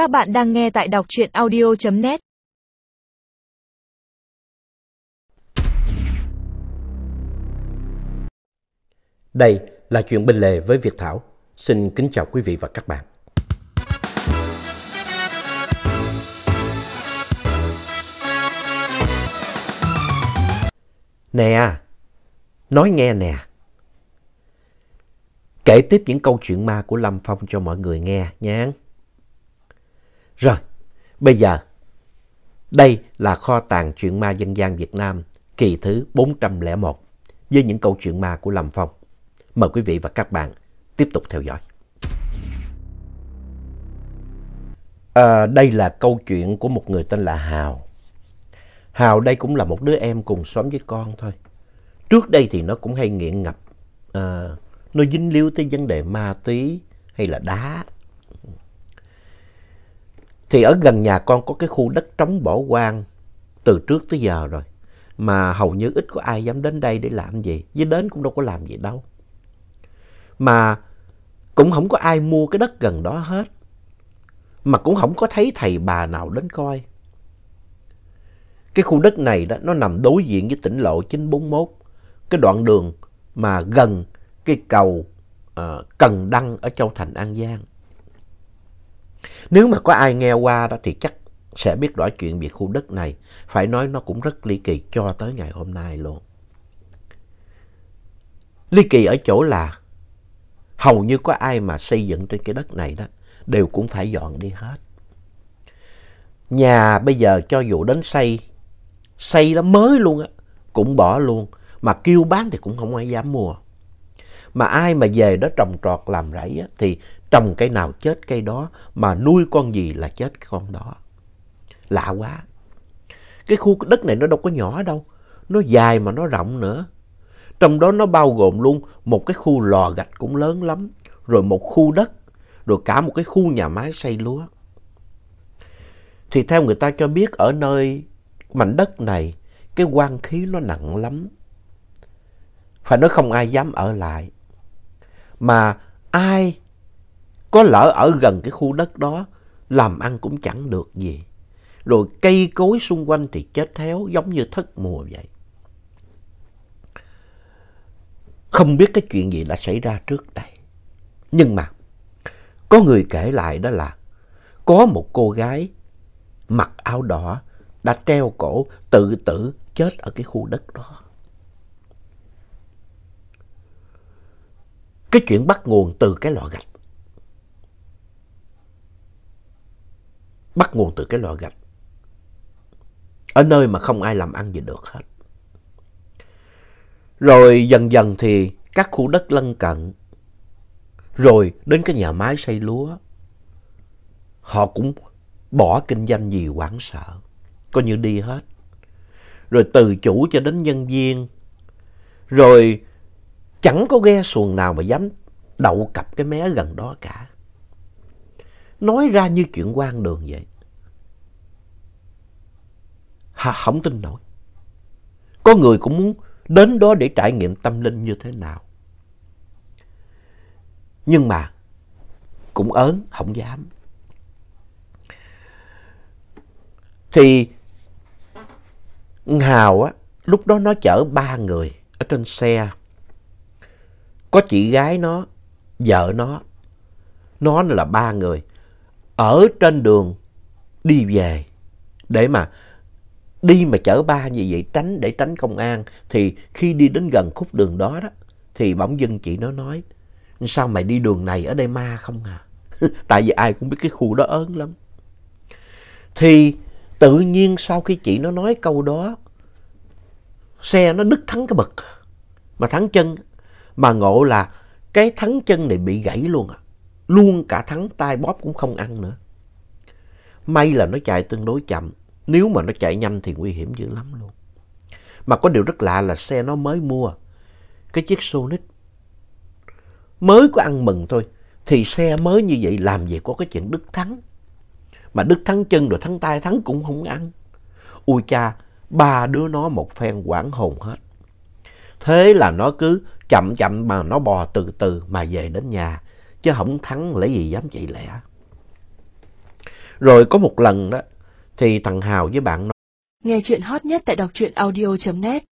Các bạn đang nghe tại đọc truyện audio.net Đây là chuyện bên lề với Việt Thảo. Xin kính chào quý vị và các bạn. Nè, nói nghe nè. Kể tiếp những câu chuyện ma của Lâm Phong cho mọi người nghe nhé. Rồi, bây giờ, đây là kho tàng chuyện ma dân gian Việt Nam kỳ thứ 401 với những câu chuyện ma của Lâm Phong. Mời quý vị và các bạn tiếp tục theo dõi. À, đây là câu chuyện của một người tên là Hào. Hào đây cũng là một đứa em cùng xóm với con thôi. Trước đây thì nó cũng hay nghiện ngập, à, nó dính líu tới vấn đề ma túy hay là đá. Thì ở gần nhà con có cái khu đất trống bỏ hoang từ trước tới giờ rồi. Mà hầu như ít có ai dám đến đây để làm gì. Với đến cũng đâu có làm gì đâu. Mà cũng không có ai mua cái đất gần đó hết. Mà cũng không có thấy thầy bà nào đến coi. Cái khu đất này đó nó nằm đối diện với tỉnh lộ 941. Cái đoạn đường mà gần cái cầu uh, Cần Đăng ở Châu Thành An Giang. Nếu mà có ai nghe qua đó thì chắc sẽ biết rõ chuyện về khu đất này. Phải nói nó cũng rất ly kỳ cho tới ngày hôm nay luôn. Ly kỳ ở chỗ là hầu như có ai mà xây dựng trên cái đất này đó đều cũng phải dọn đi hết. Nhà bây giờ cho dù đến xây, xây nó mới luôn á, cũng bỏ luôn. Mà kêu bán thì cũng không ai dám mua. Mà ai mà về đó trồng trọt làm rẫy á, thì trồng cây nào chết cây đó, mà nuôi con gì là chết con đó. Lạ quá. Cái khu đất này nó đâu có nhỏ đâu. Nó dài mà nó rộng nữa. Trong đó nó bao gồm luôn một cái khu lò gạch cũng lớn lắm. Rồi một khu đất. Rồi cả một cái khu nhà máy xây lúa. Thì theo người ta cho biết ở nơi mảnh đất này, cái quan khí nó nặng lắm. Phải nói không ai dám ở lại. Mà ai có lỡ ở gần cái khu đất đó, làm ăn cũng chẳng được gì. Rồi cây cối xung quanh thì chết héo giống như thất mùa vậy. Không biết cái chuyện gì đã xảy ra trước đây. Nhưng mà có người kể lại đó là có một cô gái mặc áo đỏ đã treo cổ tự tử chết ở cái khu đất đó. Cái chuyện bắt nguồn từ cái lò gạch. Bắt nguồn từ cái lò gạch. Ở nơi mà không ai làm ăn gì được hết. Rồi dần dần thì các khu đất lân cận. Rồi đến cái nhà máy xây lúa. Họ cũng bỏ kinh doanh gì quảng sợ. Coi như đi hết. Rồi từ chủ cho đến nhân viên. Rồi chẳng có ghe xuồng nào mà dám đậu cặp cái mé gần đó cả. Nói ra như chuyện quan đường vậy. Hà không tin nổi. Có người cũng muốn đến đó để trải nghiệm tâm linh như thế nào. Nhưng mà cũng ớn, không dám. Thì Hào á, lúc đó nó chở ba người ở trên xe. Có chị gái nó, vợ nó, nó là ba người. Ở trên đường đi về để mà đi mà chở ba như vậy tránh để tránh công an. Thì khi đi đến gần khúc đường đó đó thì bỗng dưng chị nó nói sao mày đi đường này ở đây ma không à? Tại vì ai cũng biết cái khu đó ớn lắm. Thì tự nhiên sau khi chị nó nói câu đó xe nó đứt thắng cái bực mà thắng chân mà ngộ là cái thắng chân này bị gãy luôn à luôn cả thắng tay bóp cũng không ăn nữa may là nó chạy tương đối chậm nếu mà nó chạy nhanh thì nguy hiểm dữ lắm luôn. Mà có điều rất lạ là xe nó mới mua. Cái chiếc Sonic. Mới có ăn mừng thôi. Thì xe mới như vậy làm gì có cái chuyện đứt thắng. Mà đứt thắng chân rồi thắng tay thắng cũng không ăn. Ui cha, ba đứa nó một phen quảng hồn hết. Thế là nó cứ chậm chậm mà nó bò từ từ mà về đến nhà. Chứ không thắng lấy gì dám chạy lẹ. Rồi có một lần đó, thì thằng Hào với bạn nó Nghe chuyện hot nhất tại đọc truyện audio.net